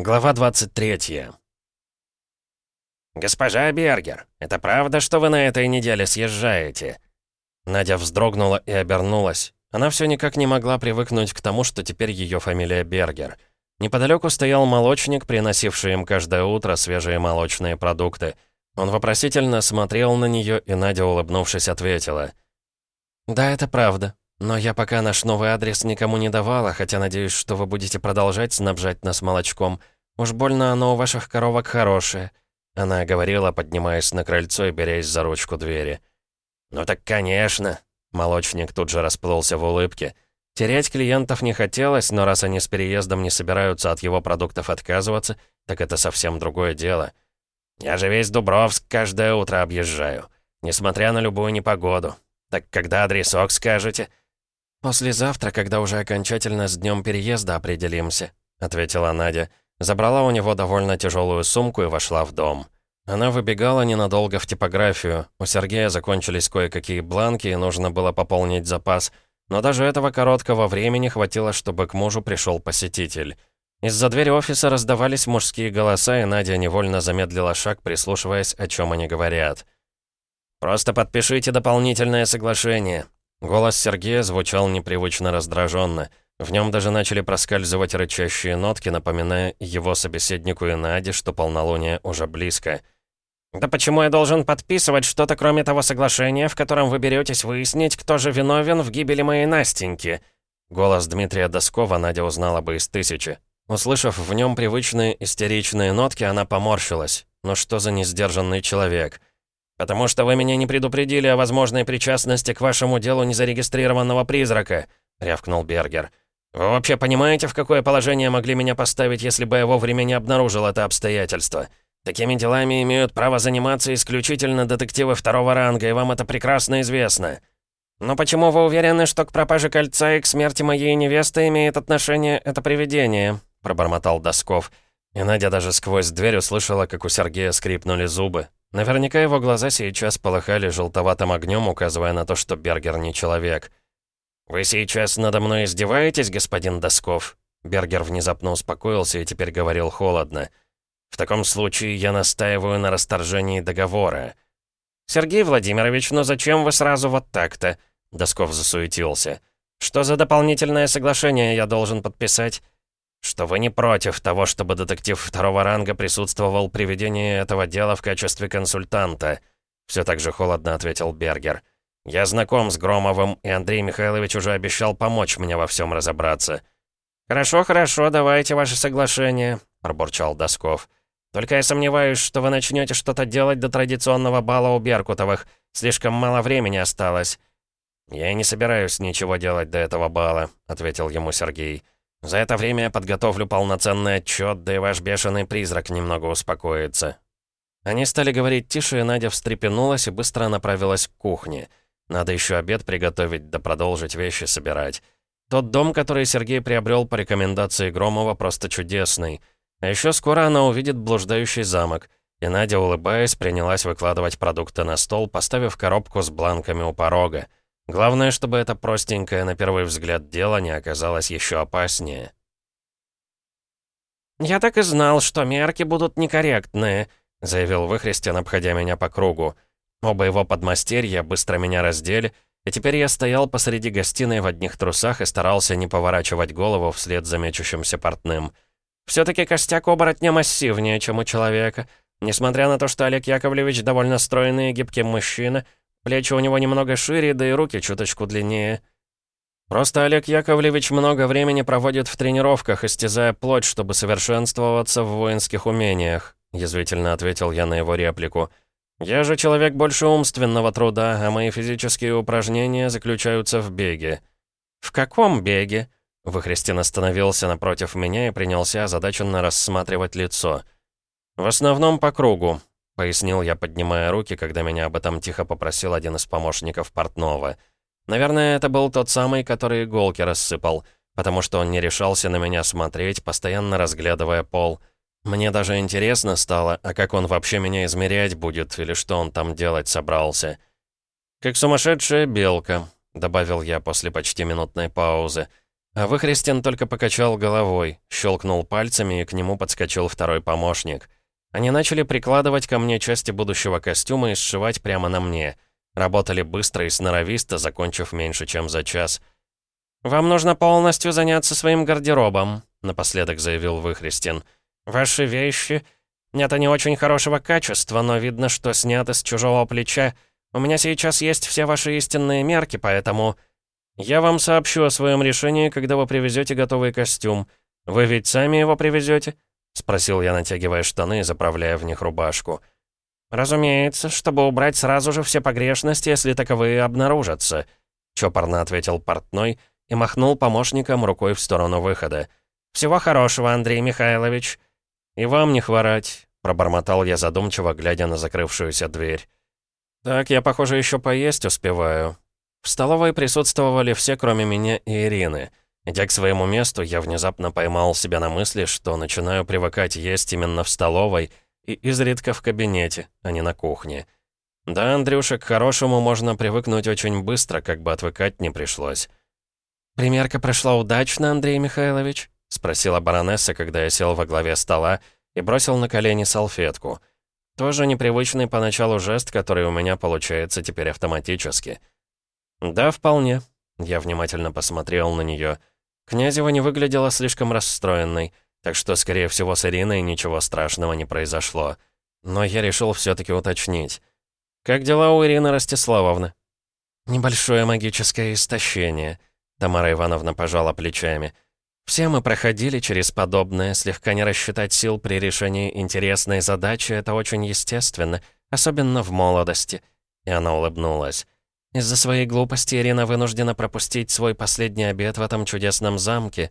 Глава 23 «Госпожа Бергер, это правда, что вы на этой неделе съезжаете?» Надя вздрогнула и обернулась. Она все никак не могла привыкнуть к тому, что теперь ее фамилия Бергер. Неподалеку стоял молочник, приносивший им каждое утро свежие молочные продукты. Он вопросительно смотрел на нее, и Надя, улыбнувшись, ответила. «Да, это правда. Но я пока наш новый адрес никому не давала, хотя надеюсь, что вы будете продолжать снабжать нас молочком. Уж больно оно у ваших коровок хорошее». Она говорила, поднимаясь на крыльцо и берясь за ручку двери. «Ну так конечно!» Молочник тут же расплылся в улыбке. Терять клиентов не хотелось, но раз они с переездом не собираются от его продуктов отказываться, так это совсем другое дело. «Я же весь Дубровск каждое утро объезжаю, несмотря на любую непогоду. Так когда адресок скажете?» «Послезавтра, когда уже окончательно с днем переезда определимся», — ответила Надя. Забрала у него довольно тяжелую сумку и вошла в дом. Она выбегала ненадолго в типографию. У Сергея закончились кое-какие бланки, и нужно было пополнить запас. Но даже этого короткого времени хватило, чтобы к мужу пришел посетитель. Из-за двери офиса раздавались мужские голоса, и Надя невольно замедлила шаг, прислушиваясь, о чем они говорят. «Просто подпишите дополнительное соглашение», Голос Сергея звучал непривычно раздраженно. В нем даже начали проскальзывать рычащие нотки, напоминая его собеседнику и Наде, что полнолуние уже близко. «Да почему я должен подписывать что-то, кроме того соглашения, в котором вы беретесь выяснить, кто же виновен в гибели моей Настеньки?» Голос Дмитрия Доскова Надя узнала бы из тысячи. Услышав в нем привычные истеричные нотки, она поморщилась. «Ну что за несдержанный человек?» «Потому что вы меня не предупредили о возможной причастности к вашему делу незарегистрированного призрака», — рявкнул Бергер. «Вы вообще понимаете, в какое положение могли меня поставить, если бы я вовремя не обнаружил это обстоятельство? Такими делами имеют право заниматься исключительно детективы второго ранга, и вам это прекрасно известно». «Но почему вы уверены, что к пропаже кольца и к смерти моей невесты имеет отношение это привидение?» — пробормотал Досков. И Надя даже сквозь дверь услышала, как у Сергея скрипнули зубы. Наверняка его глаза сейчас полыхали желтоватым огнем, указывая на то, что Бергер не человек. «Вы сейчас надо мной издеваетесь, господин Досков?» Бергер внезапно успокоился и теперь говорил холодно. «В таком случае я настаиваю на расторжении договора». «Сергей Владимирович, ну зачем вы сразу вот так-то?» Досков засуетился. «Что за дополнительное соглашение я должен подписать?» Что вы не против того, чтобы детектив второго ранга присутствовал при ведении этого дела в качестве консультанта», все так же холодно ответил Бергер. «Я знаком с Громовым, и Андрей Михайлович уже обещал помочь мне во всем разобраться». «Хорошо, хорошо, давайте ваше соглашение», — пробурчал Досков. «Только я сомневаюсь, что вы начнете что-то делать до традиционного бала у Беркутовых. Слишком мало времени осталось». «Я и не собираюсь ничего делать до этого бала», — ответил ему Сергей. За это время я подготовлю полноценный отчет, да и ваш бешеный призрак немного успокоится». Они стали говорить тише, и Надя встрепенулась и быстро направилась к кухне. Надо еще обед приготовить, да продолжить вещи собирать. Тот дом, который Сергей приобрел по рекомендации Громова, просто чудесный. А еще скоро она увидит блуждающий замок. И Надя, улыбаясь, принялась выкладывать продукты на стол, поставив коробку с бланками у порога. Главное, чтобы это простенькое на первый взгляд дело не оказалось еще опаснее. «Я так и знал, что мерки будут некорректные», — заявил Выхрестин, обходя меня по кругу. Оба его подмастерья быстро меня раздели, и теперь я стоял посреди гостиной в одних трусах и старался не поворачивать голову вслед за мечущимся портным. «Все-таки костяк оборотня массивнее, чем у человека. Несмотря на то, что Олег Яковлевич довольно стройный и гибкий мужчина, Плечи у него немного шире, да и руки чуточку длиннее. Просто Олег Яковлевич много времени проводит в тренировках, истязая плоть, чтобы совершенствоваться в воинских умениях», — язвительно ответил я на его реплику. «Я же человек больше умственного труда, а мои физические упражнения заключаются в беге». «В каком беге?» Выхрестин остановился напротив меня и принялся озадаченно рассматривать лицо. «В основном по кругу пояснил я, поднимая руки, когда меня об этом тихо попросил один из помощников портного. Наверное, это был тот самый, который иголки рассыпал, потому что он не решался на меня смотреть, постоянно разглядывая пол. Мне даже интересно стало, а как он вообще меня измерять будет, или что он там делать собрался. «Как сумасшедшая белка», — добавил я после почти минутной паузы. А Выхрестин только покачал головой, щелкнул пальцами, и к нему подскочил второй помощник. Они начали прикладывать ко мне части будущего костюма и сшивать прямо на мне. Работали быстро и сноровисто, закончив меньше, чем за час. «Вам нужно полностью заняться своим гардеробом», — напоследок заявил Выхрестин. «Ваши вещи...» «Нет, они очень хорошего качества, но видно, что сняты с чужого плеча. У меня сейчас есть все ваши истинные мерки, поэтому...» «Я вам сообщу о своем решении, когда вы привезете готовый костюм. Вы ведь сами его привезете?» — спросил я, натягивая штаны и заправляя в них рубашку. «Разумеется, чтобы убрать сразу же все погрешности, если таковые обнаружатся», — чопорно ответил портной и махнул помощником рукой в сторону выхода. «Всего хорошего, Андрей Михайлович». «И вам не хворать», — пробормотал я задумчиво, глядя на закрывшуюся дверь. «Так, я, похоже, еще поесть успеваю. В столовой присутствовали все, кроме меня и Ирины. Идя к своему месту, я внезапно поймал себя на мысли, что начинаю привыкать есть именно в столовой и изредка в кабинете, а не на кухне. Да, Андрюша, к хорошему можно привыкнуть очень быстро, как бы отвыкать не пришлось. «Примерка прошла удачно, Андрей Михайлович?» — спросила баронесса, когда я сел во главе стола и бросил на колени салфетку. Тоже непривычный поначалу жест, который у меня получается теперь автоматически — «Да, вполне». Я внимательно посмотрел на нее. Князева не выглядела слишком расстроенной, так что, скорее всего, с Ириной ничего страшного не произошло. Но я решил все таки уточнить. «Как дела у Ирины Ростиславовны?» «Небольшое магическое истощение», — Тамара Ивановна пожала плечами. «Все мы проходили через подобное, слегка не рассчитать сил при решении интересной задачи — это очень естественно, особенно в молодости». И она улыбнулась. Из-за своей глупости Ирина вынуждена пропустить свой последний обед в этом чудесном замке.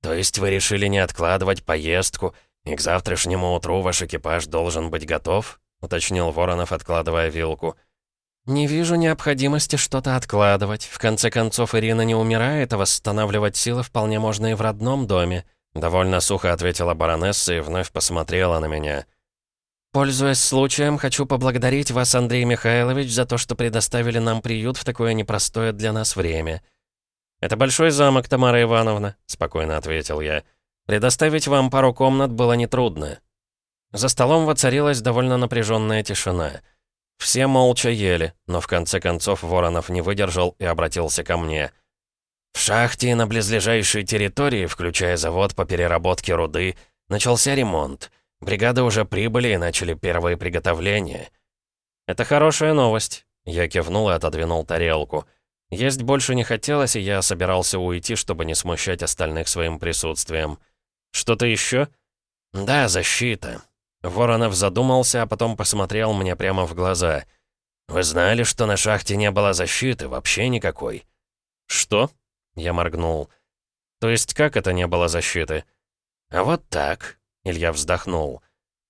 То есть вы решили не откладывать поездку, и к завтрашнему утру ваш экипаж должен быть готов? Уточнил Воронов, откладывая вилку. «Не вижу необходимости что-то откладывать. В конце концов, Ирина не умирает, а восстанавливать силы вполне можно и в родном доме», довольно сухо ответила баронесса и вновь посмотрела на меня. «Пользуясь случаем, хочу поблагодарить вас, Андрей Михайлович, за то, что предоставили нам приют в такое непростое для нас время». «Это большой замок, Тамара Ивановна», — спокойно ответил я. «Предоставить вам пару комнат было нетрудно». За столом воцарилась довольно напряженная тишина. Все молча ели, но в конце концов Воронов не выдержал и обратился ко мне. «В шахте и на близлежащей территории, включая завод по переработке руды, начался ремонт». Бригады уже прибыли и начали первые приготовления. «Это хорошая новость», — я кивнул и отодвинул тарелку. Есть больше не хотелось, и я собирался уйти, чтобы не смущать остальных своим присутствием. «Что-то еще?» «Да, защита». Воронов задумался, а потом посмотрел мне прямо в глаза. «Вы знали, что на шахте не было защиты? Вообще никакой?» «Что?» — я моргнул. «То есть как это не было защиты?» «А вот так», Илья вздохнул.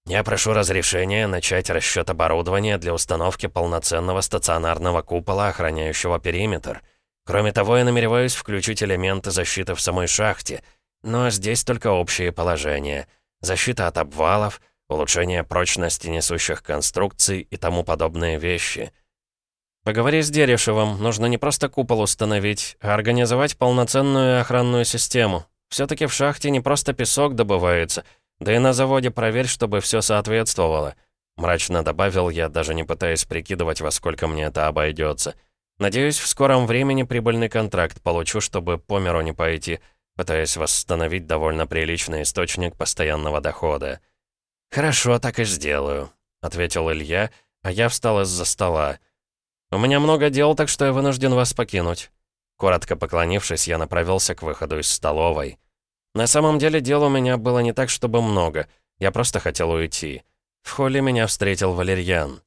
«Я прошу разрешения начать расчет оборудования для установки полноценного стационарного купола, охраняющего периметр. Кроме того, я намереваюсь включить элементы защиты в самой шахте, но здесь только общие положения. Защита от обвалов, улучшение прочности несущих конструкций и тому подобные вещи». «Поговори с Дерешевым, нужно не просто купол установить, а организовать полноценную охранную систему. все таки в шахте не просто песок добывается». Да и на заводе проверь, чтобы все соответствовало. Мрачно добавил я, даже не пытаясь прикидывать, во сколько мне это обойдется. Надеюсь, в скором времени прибыльный контракт получу, чтобы по миру не пойти, пытаясь восстановить довольно приличный источник постоянного дохода. «Хорошо, так и сделаю», — ответил Илья, а я встал из-за стола. «У меня много дел, так что я вынужден вас покинуть». Коротко поклонившись, я направился к выходу из столовой. На самом деле дел у меня было не так, чтобы много. Я просто хотел уйти. В холле меня встретил Валерьян.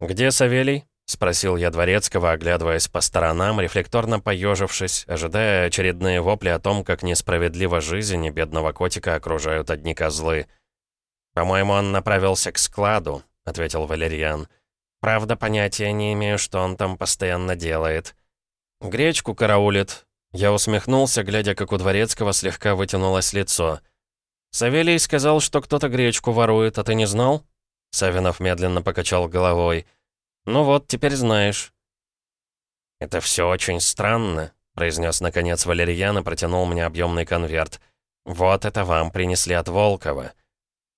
«Где Савелий?» — спросил я Дворецкого, оглядываясь по сторонам, рефлекторно поежившись, ожидая очередные вопли о том, как несправедлива жизнь и бедного котика окружают одни козлы. «По-моему, он направился к складу», — ответил Валерьян. «Правда, понятия не имею, что он там постоянно делает». «Гречку караулит», я усмехнулся, глядя, как у Дворецкого слегка вытянулось лицо. «Савелий сказал, что кто-то гречку ворует, а ты не знал?» Савинов медленно покачал головой. «Ну вот, теперь знаешь». «Это все очень странно», — произнес наконец Валерьян и протянул мне объемный конверт. «Вот это вам принесли от Волкова».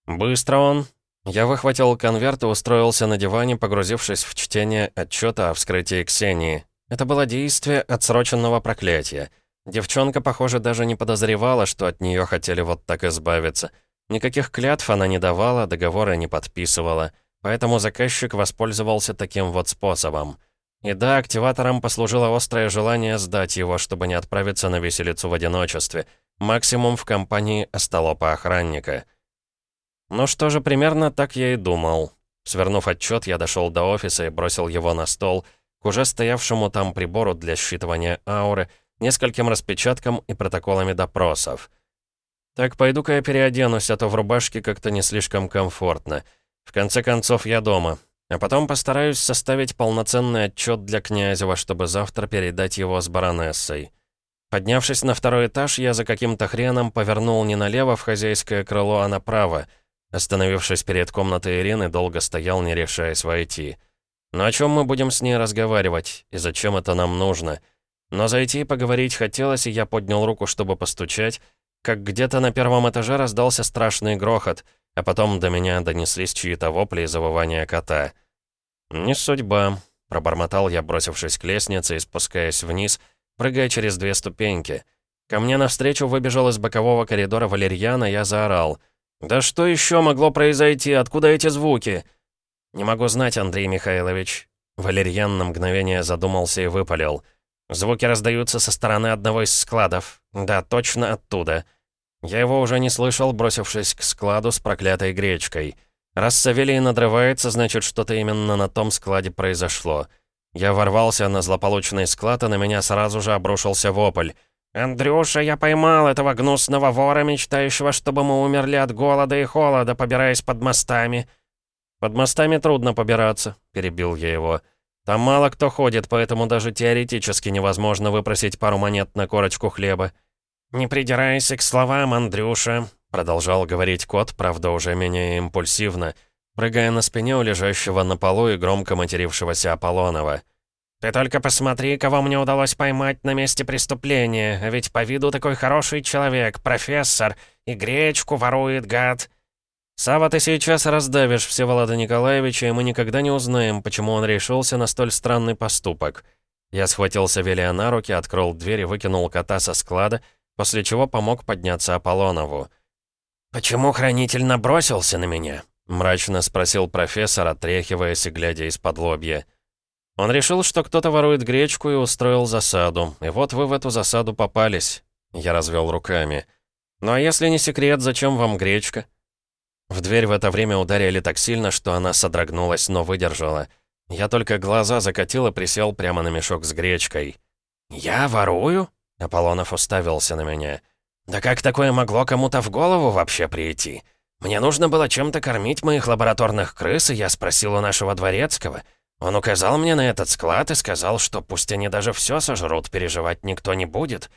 «Быстро он». Я выхватил конверт и устроился на диване, погрузившись в чтение отчета о вскрытии Ксении. Это было действие отсроченного проклятия. Девчонка, похоже, даже не подозревала, что от нее хотели вот так избавиться. Никаких клятв она не давала, договоры не подписывала. Поэтому заказчик воспользовался таким вот способом. И да, активатором послужило острое желание сдать его, чтобы не отправиться на виселицу в одиночестве. Максимум в компании остолопа-охранника. Ну что же, примерно так я и думал. Свернув отчет, я дошел до офиса и бросил его на стол, к уже стоявшему там прибору для считывания ауры, нескольким распечаткам и протоколами допросов. Так, пойду-ка я переоденусь, а то в рубашке как-то не слишком комфортно. В конце концов, я дома. А потом постараюсь составить полноценный отчет для Князева, чтобы завтра передать его с баронессой. Поднявшись на второй этаж, я за каким-то хреном повернул не налево в хозяйское крыло, а направо. Остановившись перед комнатой Ирины, долго стоял, не решаясь войти. Но о чем мы будем с ней разговаривать, и зачем это нам нужно? Но зайти и поговорить хотелось, и я поднял руку, чтобы постучать, как где-то на первом этаже раздался страшный грохот — а потом до меня донеслись чьи-то вопли и завывания кота. «Не судьба», — пробормотал я, бросившись к лестнице и спускаясь вниз, прыгая через две ступеньки. Ко мне навстречу выбежал из бокового коридора Валерьяна, я заорал. «Да что еще могло произойти? Откуда эти звуки?» «Не могу знать, Андрей Михайлович». Валерьян на мгновение задумался и выпалил. «Звуки раздаются со стороны одного из складов. Да, точно оттуда. Я его уже не слышал, бросившись к складу с проклятой гречкой. Раз Савелий надрывается, значит, что-то именно на том складе произошло. Я ворвался на злополучный склад, и на меня сразу же обрушился вопль. «Андрюша, я поймал этого гнусного вора, мечтающего, чтобы мы умерли от голода и холода, побираясь под мостами». «Под мостами трудно побираться», — перебил я его. «Там мало кто ходит, поэтому даже теоретически невозможно выпросить пару монет на корочку хлеба». «Не придирайся к словам, Андрюша», — продолжал говорить кот, правда, уже менее импульсивно, прыгая на спине у лежащего на полу и громко матерившегося Аполлонова. «Ты только посмотри, кого мне удалось поймать на месте преступления, ведь по виду такой хороший человек, профессор, и гречку ворует, гад». «Сава, ты сейчас раздавишь Всеволода Николаевича, и мы никогда не узнаем, почему он решился на столь странный поступок». Я схватил Савелия на руки, открыл дверь и выкинул кота со склада, после чего помог подняться Аполлонову. «Почему хранитель набросился на меня?» — мрачно спросил профессор, отряхиваясь и глядя из-под лобья. Он решил, что кто-то ворует гречку и устроил засаду. И вот вы в эту засаду попались. Я развел руками. «Ну а если не секрет, зачем вам гречка?» В дверь в это время ударили так сильно, что она содрогнулась, но выдержала. Я только глаза закатил и присел прямо на мешок с гречкой. «Я ворую?» Аполлонов уставился на меня. «Да как такое могло кому-то в голову вообще прийти? Мне нужно было чем-то кормить моих лабораторных крыс, и я спросил у нашего дворецкого. Он указал мне на этот склад и сказал, что пусть они даже все сожрут, переживать никто не будет».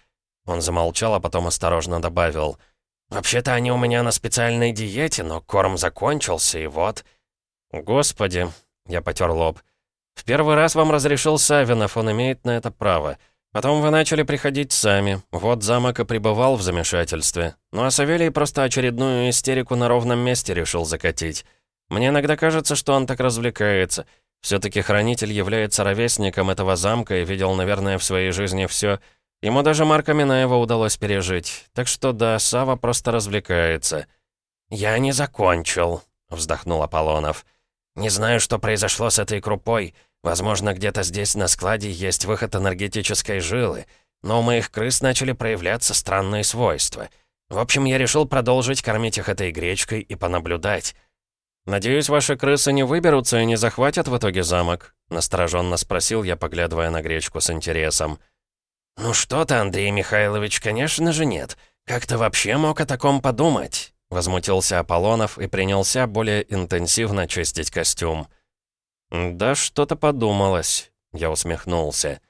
Он замолчал, а потом осторожно добавил. «Вообще-то они у меня на специальной диете, но корм закончился, и вот...» «Господи!» — я потер лоб. «В первый раз вам разрешил Савинов, он имеет на это право». Потом вы начали приходить сами. Вот замок и пребывал в замешательстве. Ну а Савелий просто очередную истерику на ровном месте решил закатить. Мне иногда кажется, что он так развлекается. Все-таки хранитель является ровесником этого замка и видел, наверное, в своей жизни все. Ему даже Марка Минаева удалось пережить. Так что да, Сава просто развлекается. «Я не закончил», — вздохнул Аполлонов. «Не знаю, что произошло с этой крупой». Возможно, где-то здесь на складе есть выход энергетической жилы, но у моих крыс начали проявляться странные свойства. В общем, я решил продолжить кормить их этой гречкой и понаблюдать. «Надеюсь, ваши крысы не выберутся и не захватят в итоге замок?» — настороженно спросил я, поглядывая на гречку с интересом. «Ну что ты, Андрей Михайлович, конечно же нет. Как ты вообще мог о таком подумать?» Возмутился Аполлонов и принялся более интенсивно чистить костюм. «Да что-то подумалось», — я усмехнулся.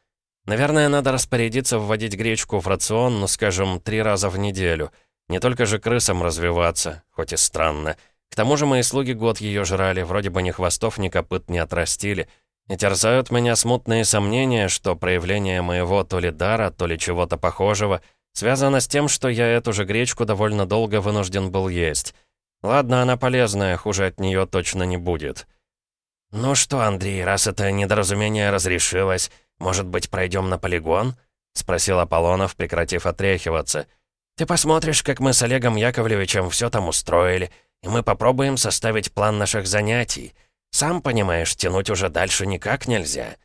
«Наверное, надо распорядиться вводить гречку в рацион, ну, скажем, три раза в неделю. Не только же крысам развиваться, хоть и странно. К тому же мои слуги год ее жрали, вроде бы ни хвостов, ни копыт не отрастили. И терзают меня смутные сомнения, что проявление моего то ли дара, то ли чего-то похожего связано с тем, что я эту же гречку довольно долго вынужден был есть. Ладно, она полезная, хуже от нее точно не будет. «Ну что, Андрей, раз это недоразумение разрешилось, может быть, пройдем на полигон?» — спросил Аполлонов, прекратив отряхиваться. «Ты посмотришь, как мы с Олегом Яковлевичем все там устроили, и мы попробуем составить план наших занятий. Сам понимаешь, тянуть уже дальше никак нельзя».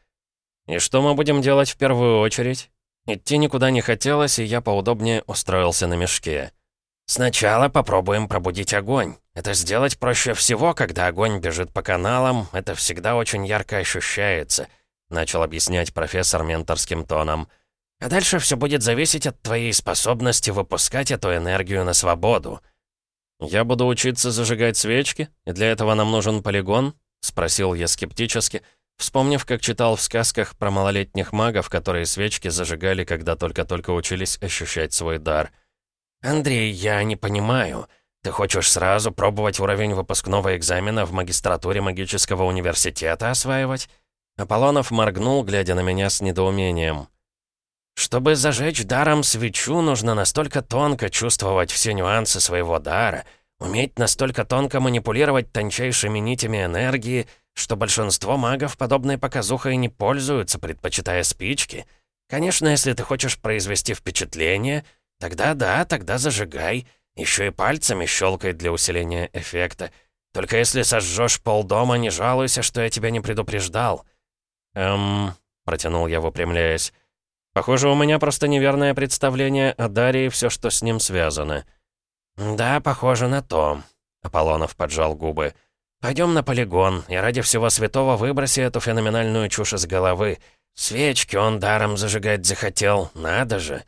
«И что мы будем делать в первую очередь?» Идти никуда не хотелось, и я поудобнее устроился на мешке. «Сначала попробуем пробудить огонь. Это сделать проще всего, когда огонь бежит по каналам, это всегда очень ярко ощущается», начал объяснять профессор менторским тоном. «А дальше все будет зависеть от твоей способности выпускать эту энергию на свободу». «Я буду учиться зажигать свечки, и для этого нам нужен полигон?» — спросил я скептически, вспомнив, как читал в сказках про малолетних магов, которые свечки зажигали, когда только-только учились ощущать свой дар. «Андрей, я не понимаю. Ты хочешь сразу пробовать уровень выпускного экзамена в магистратуре магического университета осваивать?» Аполлонов моргнул, глядя на меня с недоумением. «Чтобы зажечь даром свечу, нужно настолько тонко чувствовать все нюансы своего дара, уметь настолько тонко манипулировать тончайшими нитями энергии, что большинство магов подобной показухой не пользуются, предпочитая спички. Конечно, если ты хочешь произвести впечатление, тогда да, тогда зажигай, еще и пальцами щелкай для усиления эффекта. Только если сожжешь полдома, не жалуйся, что я тебя не предупреждал». «Эм...» — протянул я, выпрямляясь. Похоже, у меня просто неверное представление о Даре и все, что с ним связано. «Да, похоже на то», — Аполлонов поджал губы. «Пойдем на полигон, и ради всего святого выброси эту феноменальную чушь из головы. Свечки он даром зажигать захотел, надо же».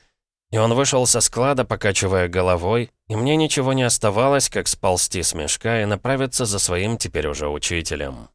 И он вышел со склада, покачивая головой, и мне ничего не оставалось, как сползти с мешка и направиться за своим теперь уже учителем.